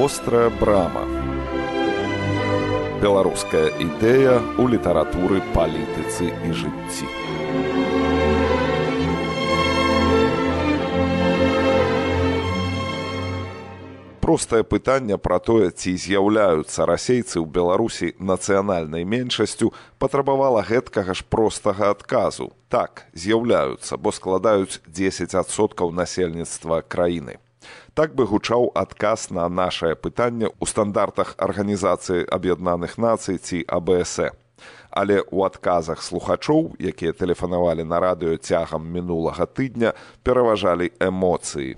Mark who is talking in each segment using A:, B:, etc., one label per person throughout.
A: вострая брама. Беларуская ідэя ў літаратуры палітыцы і жыцці. Простае пытанне пра тое ці з'яўляюцца расейцы ў беларусі нацыянальнай меншасцю патрабавала гэткага ж простага адказу. Так з'яўляюцца бо складаюць 10соткаў насельніцтва краіны Так бы гучаў адказ на нашае пытанне ў стандартах арганізацыі аб'яднаных нацый ці АБС. Але ў адказах слухачоў, якія тэлефанавалі на радыё цягам мінулага тыдня, пераважалі эмоцыі.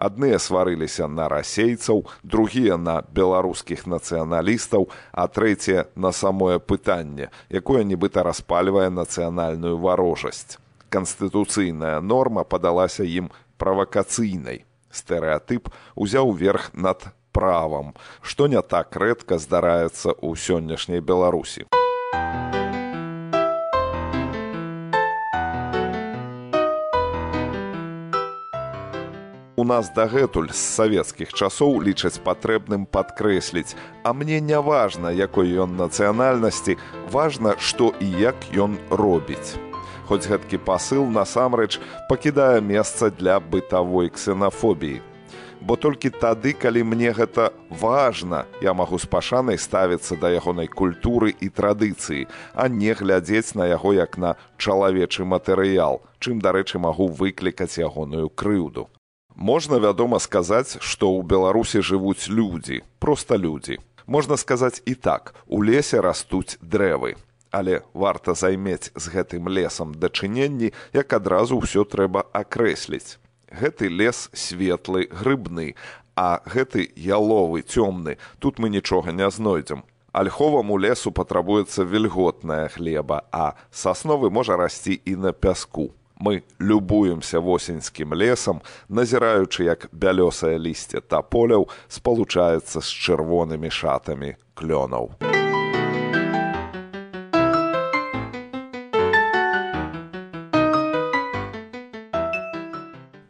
A: Адныя сварыліся на расейцаў, другія на беларускіх нацыяналістаў, а трэцяе на самое пытанне, якое нібыта распальвае нацыянальную варожасць. Канстытуцыйная норма падалася ім правакацыйнай стэрэатып узяў верх над правам, што не так рэдка здараецца ў сённяшняй беларусі. У нас дагэтуль з савецкіх часоў лічаць патрэбным падкрэсліць, а мне не важна, якой ён нацыянальнасці, важна, што і як ён робіць хоць гэткі пасыл насамрэч пакідае месца для бытавой ксенафобіі. Бо толькі тады, калі мне гэта важна, я магу з пашанай ставіцца да ягонай культуры і традыцыі, а не глядзець на яго як на чалавечы матэрыял, чым, дарэчы, магу выклікаць ягоную крыўду. Можна, вядома, сказаць, што ў Беларусі жывуць людзі, проста людзі. Можна сказаць і так, у лесе растуць дрэвы але варта займець з гэтым лесам дачыненні як адразу ўсё трэба акрэсліць. Гэты лес светлы грыбны а гэты яловы цёмны. Тут мы нічога не знойдзем. Альховаму лесу патрабуецца вільготная хлеба а сасновы можа расці і на пяску. Мы любуемся восеньскім лесам назіраючы як бялёсае лісце таполяў спалучаецца з чырвонымі шатамі клёнаў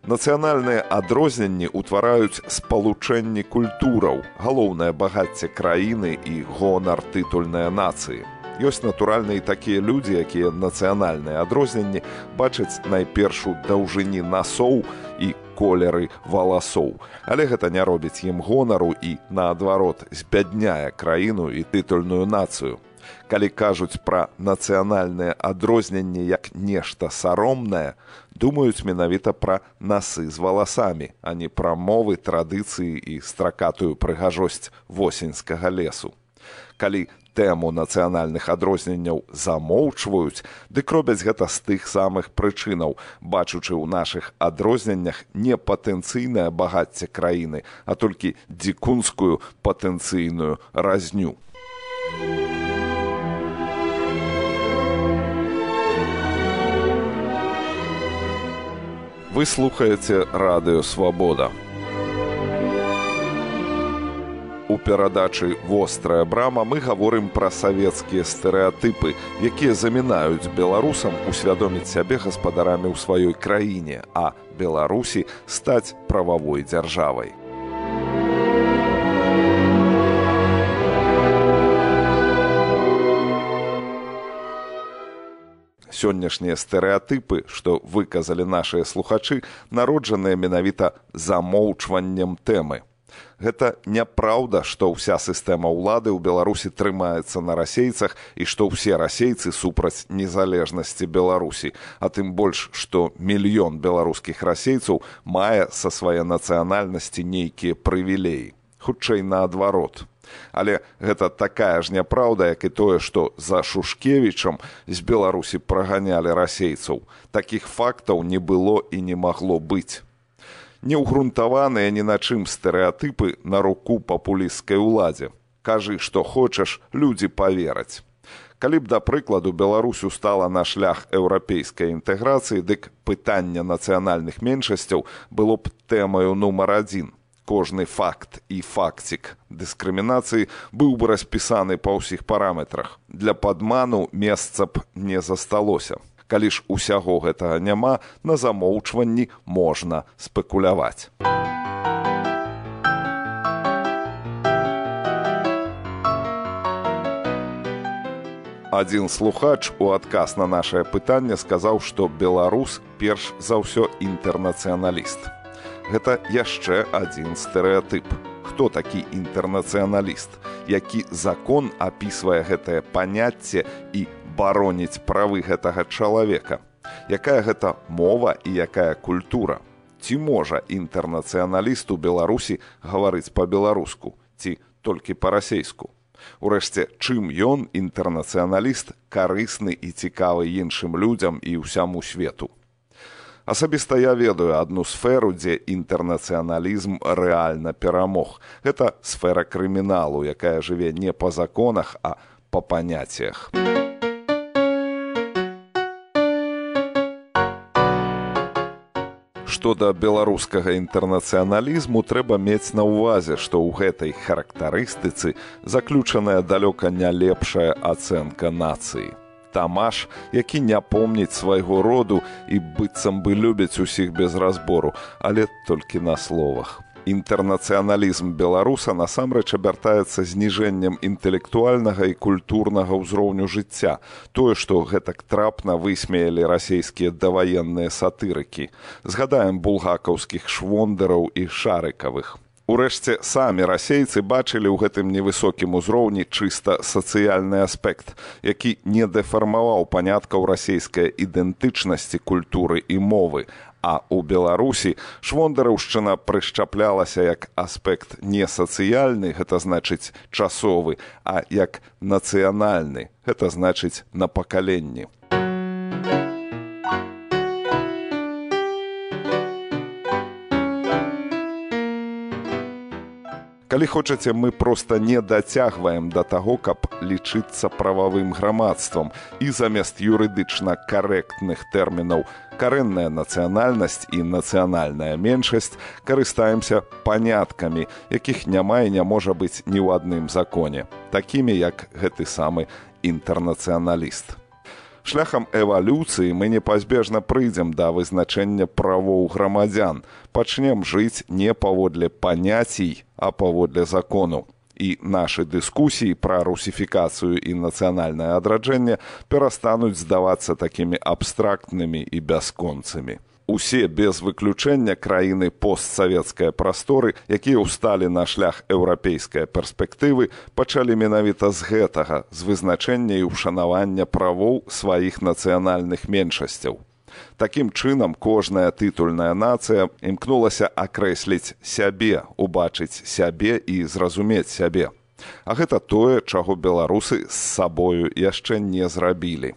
A: Нацыянальныя адрозненні ўтвараюць спалучэнні культураў, галоўнае багацце краіны і гонар тытульныя нацыі. Ёсць натуральна і такія людзі, якія нацыянальныя адрозненні бачаць найперш у даўжыні насоў і колеры валасоў. Але гэта не робіць ім гонару і, наадварот, збядняе краіну і тытульную нацыю калі кажуць пра нацыянальнае адрозненне як нешта саромнае, думаюць менавіта пра насы з валасамі, а не пра мовы традыцыі і стракатую прыгажосць восеньскага лесу. Калі тэму нацыянальных адрозненняў замоўчваюць, дык робяць гэта з тых самых прычынаў, бачучы ў нашых адрозненнях не патэнцыйнае багацце краіны, а толькі дзікунскую патэнцыйную разню. Вы слухаеце радыё свабода. У перадачы вострая брама мы гаворым пра савецкія стэрэатыпы, якія замінаюць беларусам усвядоміць сябе гаспадарамі ў сваёй краіне, а Беларусі стаць прававой дзяржавай. сённяшнія стэрэатыпы, што выказалі нашыя слухачы, народжаныя менавіта замоўчваннем тэмы. Гэта няпраўда, што ўся сістэма ўлады ў Беларусі трымаецца на расейцах і што ўсе расейцы супраць незалежнасці Беларусі, а тым больш, што мільён беларускіх расейцаў мае са свае нацыянальнасці нейкія прывілеі. Хутчэй наадварот. Але гэта такая ж няпраўда як і тое што за шушкевічам з беларусі праганялі расейцаў. Такіх фактаў не было і не магло быць неўгрунтаваныя ні на чым стэрэатыпы на руку папулісцкай уладзе кажы што хочаш людзі павераць калі б да прыкладу беларусь устала на шлях еўрапейскай інтэграцыі дык пытання нацыянальных меншасцяў было б тэмаю нумар адзін кожны факт і факцік дыскрымінацыі быў бы распісаны па ўсіх параметрах. Для падману месца б не засталося. Калі ж усяго гэтага няма, на замоўчванні можна спекуляваць. Адзін слухач у адказ на нашае пытанне сказаў, што беларус перш за ўсё інтэрнацыяналіст. Гэта яшчэ адзін стэрэатып. Хто такі інтэрнацыяналіст, які закон апісвае гэтае паняцце і бароніць правы гэтага чалавека. Якая гэта мова і якая культура? Ці можа інтэрнацыяналіст у Беларусі гаварыць па-беларуску ці толькі па-расейску? Урэшце, чым ён інтэрнацыяналіст карысны і цікавы іншым людзям і ўсяму свету. Асабіста я ведаю адну сферу, дзе інтэрнацыяналізм рэальна перамог. Гэта сфера крыміналу, якая жыве не па законах, а па паняццях. Што да беларускага інтэрнацыяналізму трэба мець на ўвазе, што ў гэтай характарыстыцы заключаная далёка не лепшая ацэнка нацыі. Тамаш, які не помніць свайго роду і быццам бы любяць усіх без разбору, але толькі на словах інтэрнацыяналізм беларуса насамрэч абяртаецца зніжэннем інтэлектуальнага і культурнага ўзроўню жыцця тое што гэтак трапна высмеялі расійскія даваенныя сатырыкі. Згадаем булгакаўскіх швондераў і шарыкавых Урэшце самі расейцы бачылі ў гэтым невысокім узроўні чыста сацыяльны аспект, які не дэфармаваў паняткаў расійскай ідэнтычнасці культуры і мовы, А ў Беларусі швондараўшчына прышчаплялася як аспект не сацыяльны, гэта значыць часовы, а як нацыянальны, гэта значыць на пакаленні. Калі хочаце, мы проста не дацягваем да таго, каб лічыцца прававым грамадствам і замест юрыдычна карэктных тэрмінаў карэнная нацыянальнасць і нацыянальная меншасць карыстаемся паняткамі, якіх няма і не можа быць ні ў адным законе, такімі як гэты самы інтэрнацыяналіст. Шляхам эвалюцыі мы непазбежна прыйдзем да вызначэння правоў грамадзян, пачнем жыць не паводле паняцій, а паводле закону. І нашы дыскусіі пра русіфікацыю і нацыянальнае адраджэнне перастануць здавацца такімі абстрактнымі і бясконцамі усе без выключэння краіны постсавецкай прасторы, якія ўсталі на шлях еўрапейскай перспектывы, пачалі менавіта з гэтага з вызначэння і ўшанавання правоў сваіх нацыянальных меншасцяў. Такім чынам кожная тытульная нацыя імкнулася акрэсліць сябе, убачыць сябе і зразумець сябе. А гэта тое, чаго беларусы з сабою яшчэ не зрабілі.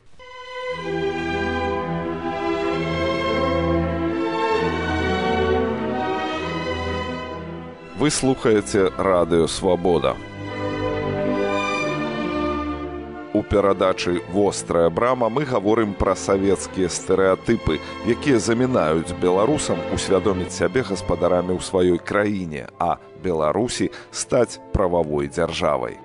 A: Вы слухаеце радыё свабода. У перадачы вострая брама мы гаворым пра савецкія стэеатыпы, якія замінаюць беларусам усвядоміць сябе гаспадарамі ў сваёй краіне, а Беларусі стаць прававой дзяржавай.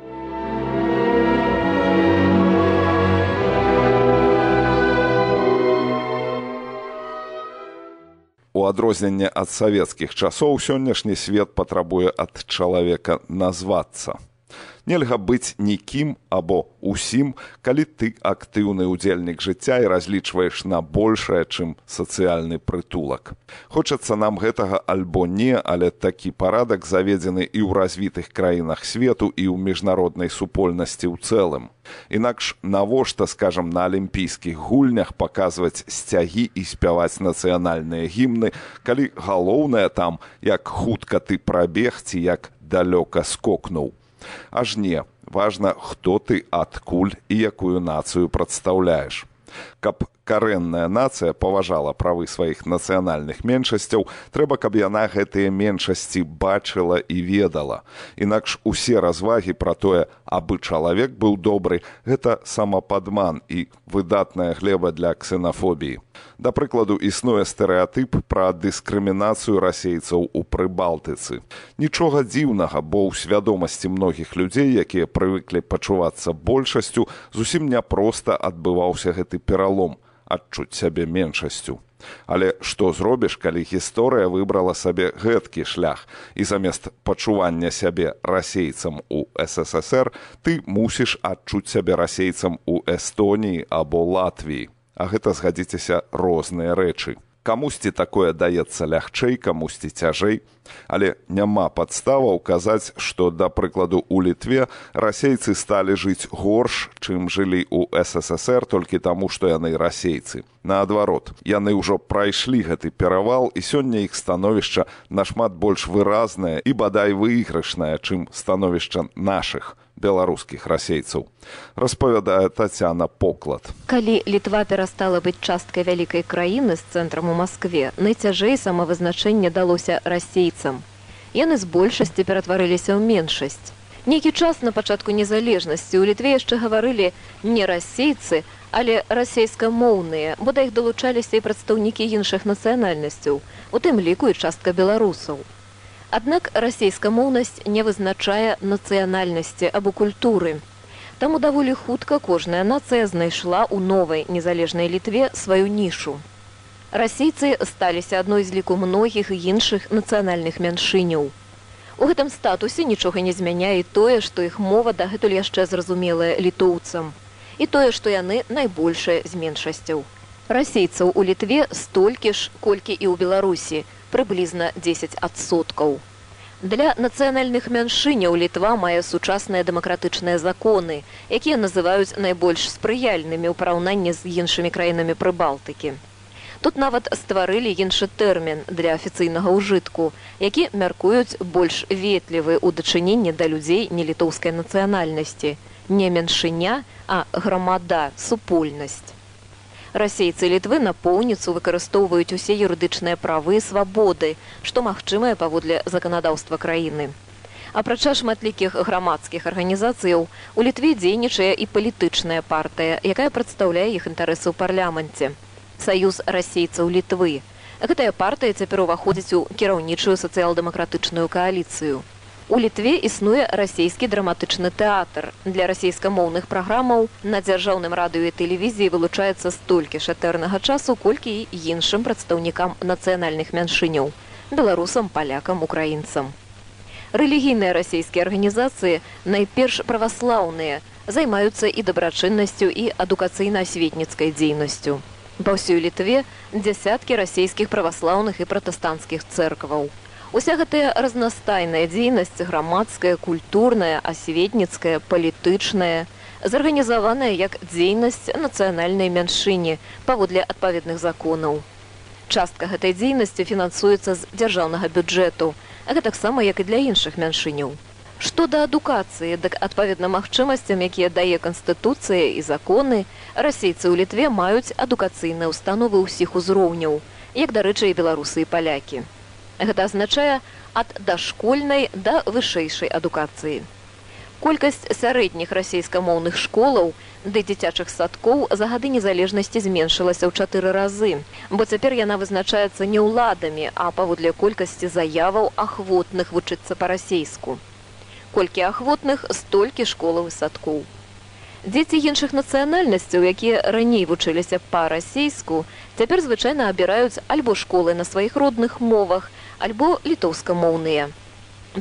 A: У адрозненне ад савецкіх часоў сённяшні свет патрабуе ад чалавека назвацца нельга быць нікім або усім, калі ты актыўны ўдзельнік жыцця і разлічваеш на большае, чым сацыяльны прытулак. Хочацца нам гэтага альбо не, але такі парадак заведзены і ў развітых краінах свету і ў міжнароднай супольнасці ў цэлым. Інакш навошта скажам на алімпійскіх гульнях паказваць сцягі і спяваць нацыянальныя гімны, калі галоўнае там, як хутка ты прабег ці як далёка скокнуў аж не важна хто ты адкуль і якую нацыю прадстаўляеш. Каб карэнная нацыя паважала правы сваіх нацыянальных меншасцяў трэба каб яна гэтыя меншасці бачыла і ведала. Інакш усе развагі пра тое абы чалавек быў добры гэта самападман і выдатная глеба для ксенафобіі да прыкладу існуе стэеатып пра дыскрымінацыю расейцаў у прыбалтыцы нічога дзіўнага бо ў свядомасці многіх людзей якія прывыклі пачувацца большасцю зусім няпроста адбываўся гэты пералом адчуць сябе меншасцю. Але што зробіш, калі гісторыя выбрала сабе гэткі шлях і замест пачування сябе расейцам у ССР ты мусіш адчуць сябе расейцам у Эстоніі або Латвіі. А гэта згадзіцеся розныя рэчы. Камусьці такое даецца лягчэй камусьці цяжэй. Але няма падставаў казаць што да прыкладу у літве расейцы сталі жыць горш чым жылі ў ссср толькі таму што яны расейцы. Наадварот яны ўжо прайшлі гэты перавал і сёння іх становішча нашмат больш выразнае і бадай выйгрышнае чым становішча нашых беларускіх расейцаў распавядае татяна поклад.
B: Калі літва перастала быць часткай вялікай краіны з цэнтрам у москве найцяжэй самавызначэнне далося расейцам. Яны з большасці ператварыліся ў меншасць. Нейкі час на пачатку незалежнасці ў літве яшчэ гаварылі не расейцы але расейскамоўныя бо да іх далучаліся і прадстаўнікі іншых нацыянальнасцяў у тым ліку і частка беларусаў Аднак расійскамоўнасць не вызначае нацыянальнасці або культуры. Таму даволі хутка кожная нацыя знайшла ў новай незалежнай літве сваю нішу. Расійцы сталіся адной з ліку многіх іншых нацыянальных мяншыняў. У гэтым статусе нічога не змяняе тое, што іх мова дагэтуль яшчэ зразумелая літоўцам. І тое, што яны найбольшая з меншасцяў. Расейцаў у літве столькі ж, колькі і ў Беларусі, прыблізна 10соткаў. Для нацыянальных мяншыняў літва мае сучасныя дэмакратычныя законы, якія называюць найбольш спрыяльнымі ў параўнанні з іншымі краінамі прыбалтыкі. Тут нават стварылі іншы тэрмін для афіцыйнага ўжытку, які мяркуюць больш ветлівы ў дачыненні да людзей нелітоўскай нацыянальнасці, не меншыня, а грамада, супольнасць расейцы літвы напоўніцу выкарыстоўваюць усе юрыдычныя правы свабоды што магчымае паводле заканадаўства краіны. Апрача шматлікіх грамадскіх арганізацыяў у літве дзейнічае і палітычная партыя якая прадстаўляе іх інтарэсы ў парламенце. Саюз расейцаў літвы. Гэтая партыя цяпер уваходзіць у кіраўнічую сацыял-дэмакратычную кааліцыю У літве існуе расійскі драматычны тэатр. Для расійскамоўных праграмаў на дзяржаўным радыё і тэлевізіі вылучаецца столькі шатэрнага часу, колькі і іншым прадстаўнікам нацыянальных мяншыняў, беларусам, палякам, украінцам. Рэлігійныя расійскія арганізацыі найперш праваслаўныя, займаюцца і дабрачыннасцю і адукацыйна-асветніцкай дзейнасцю. Па ўсёй літве дзясяткі расійскіх праваслаўных і пратэстанцкіх цэркваў. Уся гэтая разнастайная дзейнасць грамадская, культурная, асветніцкая, палітычная, зарганізаваная як дзейнасць нацыянальнай мяншыні паводле адпаведных законаў. Частка гэтай дзейнасці фінансуецца з дзяржаўнага бюджэту, а гэтаксама як і для іншых мяншыняў. Што да адукацыі, дык адпаведна магчымасцям, якія дае канстытуцыя і законы, расейцы ў літве маюць адукацыйныя ўстановы ўсіх узроўняў, як дарэчы і беларусы і палякі. Гэта азначае ад дашкольнай да вышэйшай адукацыі. Колькасць сярэдніх расійскамоўных школаў ды дзіцячых садкоў за гады незалежнасці зменшылася ў чатыры разы, бо цяпер яна вызначаецца не ўладамі, а паводле колькасці заяваў ахвотных вучыцца па-расейску. Колькі ахвотных столькі школаў і садкоў. Дзеці іншых нацыянальнасцяў, якія раней вучыліся па-расейску, цяпер звычайна абіраюць альбо школы на сваіх родных мовах, альбо літоўскамоўныя.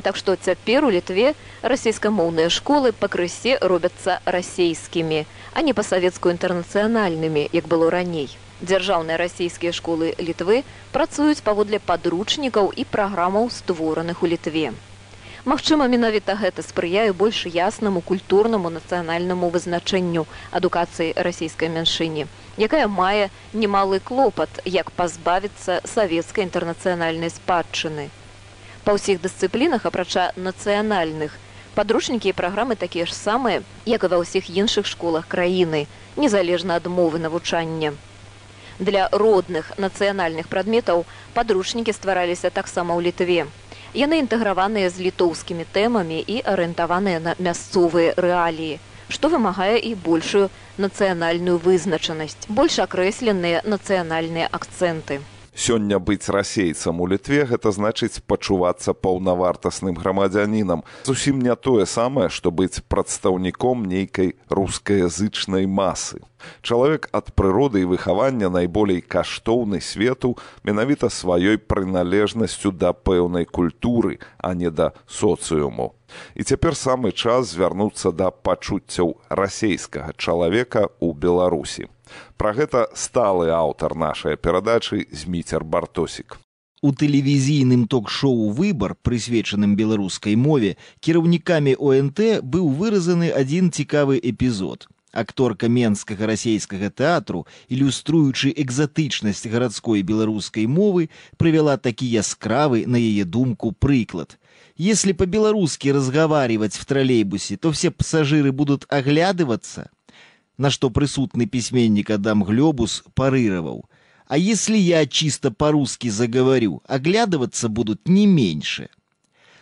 B: Так што цяпер у літве расійскамоўныя школы пакрысе робяцца расійскімі, а не па-савецку інтэрнацыянальнымі, як было раней. Дзяржаўныя расійскія школы літвы працуюць паводле падручнікаў і праграмаў створаных у літве. Магчыма, менавіта гэта спрыяе больш яснаму культурнаму нацыянальнаму вызначэнню адукацыі расійскай мяншыні, якая мае немалы клопат, як пазбавіцца савецкай інтэрнацыянальнай спадчыны. Па ўсіх дысцыплінах, апрача нацыянальных, падручнікі і праграмы такія ж самыя, як і ва ўсіх іншых школах краіны, незалежна ад мовы навучання. Для родных нацыянальных прадметаў падручнікі ствараліся таксама ў літве. Яны інтэграваныя з літоўскімі тэмамі і арыентаваныя на мясцовыя рэаліі, што вымагае і большую нацыянальную вызначанасць, больш акрэсленыя нацыянальныя акцэнты.
A: Сёння быць расейцам у літве гэта значыць пачувацца паўнавартасным грамадзянінам. Зусім не тое самае, што быць прадстаўніком нейкай рускаязычнай масы. Чалавек ад прыроды і выхавання найболей каштоўны свету менавіта сваёй прыналежнасцю да пэўнай культуры, а не да соцыуму. І цяпер самы час звярнуцца да пачуццяў расейскага чалавека ў Беларусі. Пра гэта сталы аўтар нашай перадачы зміцер бартосік.
C: У тэлевізійным ток-шоу выбар, прысвечаным беларускай мове, кіраўнікамі ОНТ быў выразаны адзін цікавы эпізод акторка менскага расійскага тэатру ілюструючы экзатычнасць гарадской беларускай мовы прывяла такі яскравы на яе думку прыклад если по-беларусски разговаривать в троллейбусе то все пассажиры будут оглядываться на что присутный письменник адам глебус парировал. А если я чисто по-русски заговорю оглядываться будут не меньше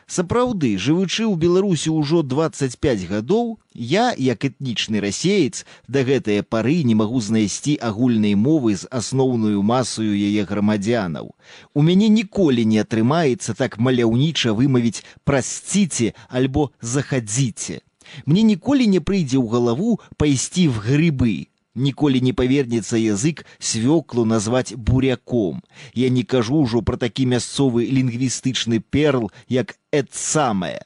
C: Сапраўды, жывучы ў Беларусі ўжо 25 гадоў, я, як этнічны расеец, да гэтыя пары не магу знайсці агульнай мовы з асноўную масаю яе грамадзянаў. У мяне ніколі не атрымаецца так маляўніча вымавіць прасціце альбо захадзіце. Мне ніколі не прыйдзе ў галаву пайсці в грыбы, ніколі не павернецца язык свёклу назваць буряком. Я не кажу ўжо пра такі мясцовы лінгвістычны перл, як эт самае.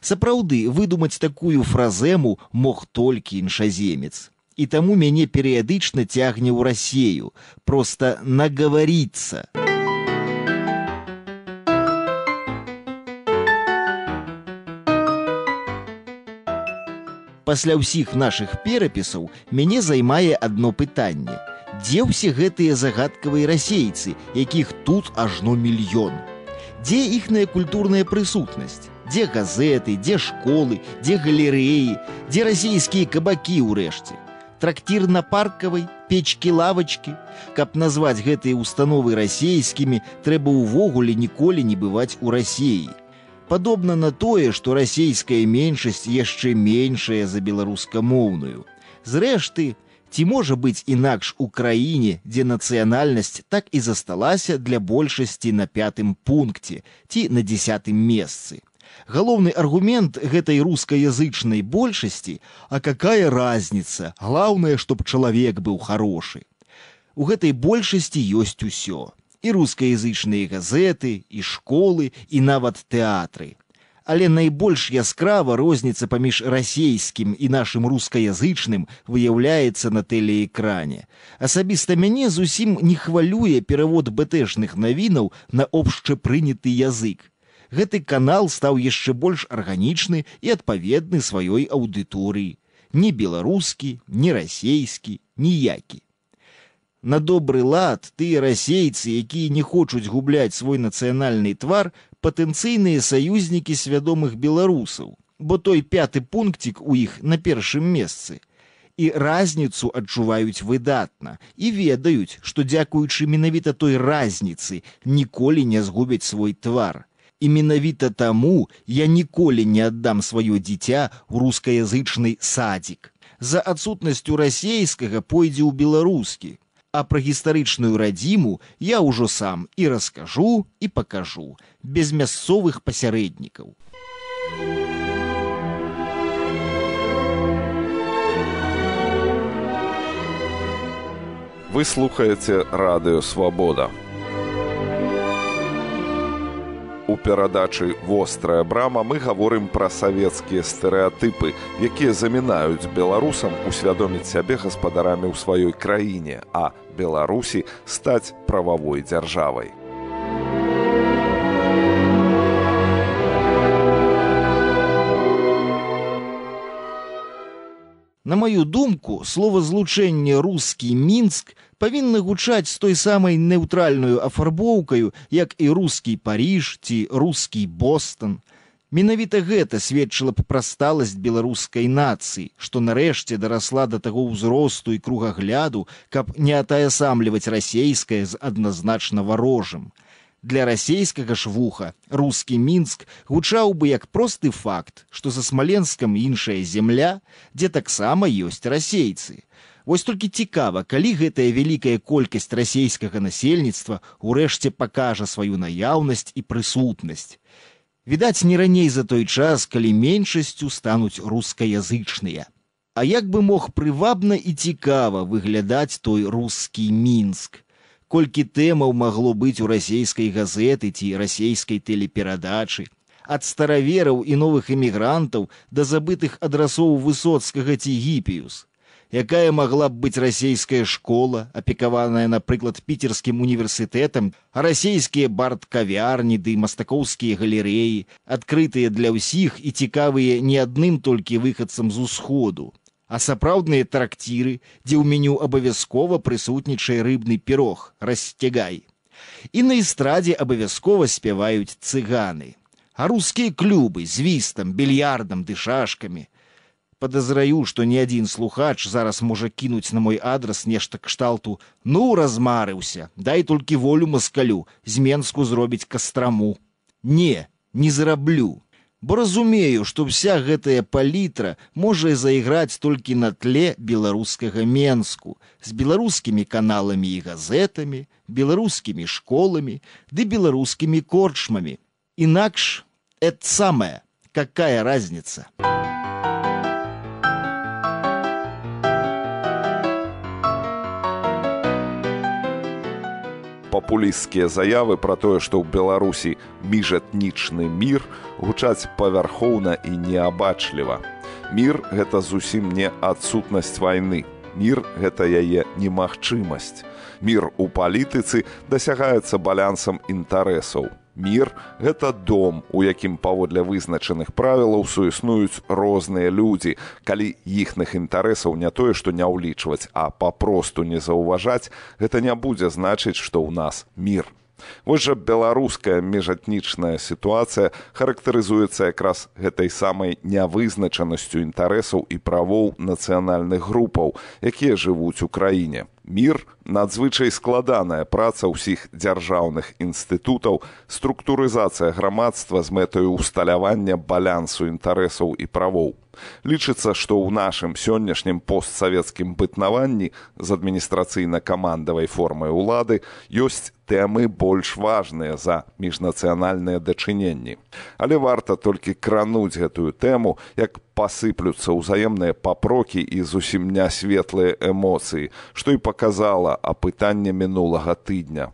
C: Сапраўды выдумаць такую фразэму мог толькі іншаземец. І таму мяне перыядычна цягне ў рассею, проста нагаварыцца. пасля ўсіх нашых перапісаў мяне займае адно пытанне. Дзе ўсе гэтыя загадкавыя расейцы, якіх тут ажно мільён. Дзе іхная культурная прысутнасць? Дзе газеты, дзе школы, дзе галерэі, дзе расійскія кабакі ўрэшце. Трактір на паркавай, печкі лавачкі. Каб назваць гэтыя установы расейскімі, трэба ўвогуле ніколі не бываць у рассеі Падобна на тое, што расійская меншасць яшчэ меншая за беларускамоўную. Зрэшты, ці можа быць інакш у краіне, дзе нацыянальнасць так і засталася для большасці на пятым пункце ці на десятым месцы. Галоўны аргумент гэтай рускаязычнай большасці, а какая разница, глаўнае, чтоб чалавек быў хорошы. У гэтай большасці ёсць усё і рускаязычныя газеты, і школы і нават тэатры. Але найбольш яскрава розніца паміж расейскім і нашым рускаязычным выяўляецца на тэлеэкране. Асабіста мяне зусім не хвалюе перавод бэтэшных навінаў на общепрыняты язык. Гэты канал стаў яшчэ больш арганічны і адпаведны сваёй аўдыторыі. Ні беларускі, ні расейскі, ніякі. На добры лад тыя расейцы, якія не хочуць губляць свой нацыянальны твар, патэнцыйныя саюзнікі свядомых беларусаў, бо той пяты пункцік у іх на першым месцы. І разніцу адчуваюць выдатна і ведаюць, што дзякуючы менавіта той разніцы ніколі не згубяць свой твар. І менавіта таму я ніколі не аддам сваё дзіця ў рускаязычны садзік. За адсутнасцю расейскага пойдзе ў беларускі, а пра гістарычную радзіму я ўжо сам і раскажу і пакажу без мясцовых пасярэднікаў.
A: Вы слухаеце радыё свабода. У перадачы вострая брама мы гаворым пра савецкія стэрэатыпы, якія замінаюць беларусам усвядоміць сябе гаспадарамі ў сваёй краіне, а Беларусі стаць прававой дзяржавай.
C: На маю думку, словазлучэнне рускі мінск павінны гучаць з той самай неўтральную афарбоўкаю, як і рускі паріж ці рускі бостон. Менавіта гэта сведчыла б пра сталасць беларускай нацыі, што нарэшце дарасла да таго ўзросту і кругагляду, каб не атаясамліваць расейскае з адназначна варожым. Для расійскага ж вуха рускі мінск гучаў бы як просты факт, што за смаленскам іншая земля, дзе таксама ёсць расейцы. Вось толькі цікава, калі гэтая вялікая колькасць расійскага насельніцтва ўрэшце пакажа сваю наяўнасць і прысутнасць. Відаць, не раней за той час, калі меншасцю стануць рускаязычныя. А як бы мог прывабна і цікава выглядаць той рускі мінск колькі тэмаў магло быць у расійскай газеты ці расійскай тэлеперадачы ад старавераў і новых эмігрантаў да забытых адрасоў высоцкага ці гіпіюс якая магла б быць расійская школа апекаваная напрыклад піцерскім універсітэтам расійскія барткавярні ды мастакоўскія галерэі адкрытыя для ўсіх і цікавыя не адным толькі выхадцам з усходу а сапраўдныя трактіры, дзе ў меню абавязкова прысутнічае рыбны пірог, расцягай. І на эстрадзе абавязкова спяваюць цыганы. А рускія клубы з вістам, більярдам ды шашкамі. Падазраю, што ні адзін слухач зараз можа кінуць на мой адрас нешта кшталту: Ну, размарыўся, дай толькі волю маскалю, з Менску зробіць кастраму. Не, не зараблю бо разумею, што вся гэтая палітра можа зайграць толькі на тле беларускага менску з беларускімі каналамі і газетамі, беларускімі школамі ды беларускімі корчмамі. Інакш это самая какая разница?
A: Папулісцкія заявы пра тое, што ў Беларусі міжэтнічны мір гучаць павярхоўна і неабачліва. Мір гэта зусім не адсутнасць вайны. Мір гэта яе немагчымасць. Мір у палітыцы дасягаецца балянсам інтарэсаў мір. Гэта дом у якім паводле вызначаных правілаў суіснуюць розныя людзі. Калі іхных інтарэсаў не тое што не ўлічваць а папросту не заўважаць гэта не будзе значыць што ў нас мір. Вось жа беларуская межатнічная сітуацыя характарызуецца якраз гэтай самай нявызначанасцю інтарэсаў і правоў нацыянальных групаў, якія жывуць у краіне мір надзвычай складаная праца ўсіх дзяржаўных інстытутаў структурызацыя грамадства з мэтаю усталявання балянсу інтарэсаў і правоў. Лічыцца што ў нашым сённяшнім постсавецкім бытнаванні з адміністрацыйна-камандавай формай улады ёсць тэмы больш важныя за міжнацыянальныя дачыненні але варта толькі крануць гэтую тэму як пасыплюцца ўзаемныя папрокі і зусім нясветлыя эмоцыі, што і паказала апытанне мінулага тыдня.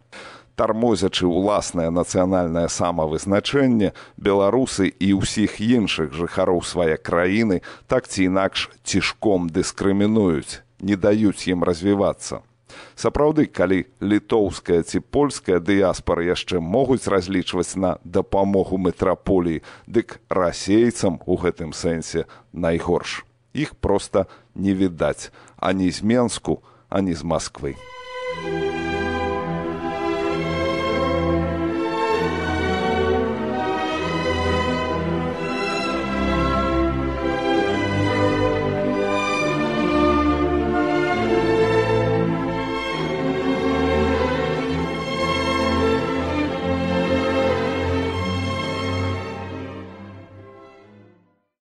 A: Тармозячы ўласнае нацыянальнае самавызначэнне, беларусы і ўсіх іншых жыхароў свае краіны так ці інакш цішком дыскрымінуюць, не даюць ім развівацца. Сапраўды, калі літоўская ці польская дыяспара яшчэ могуць разлічваць на дапамогу метраполіі, дык расейцам у гэтым сэнсе найгорш. Іх проста не відаць ані з Менску, ані з Масквы.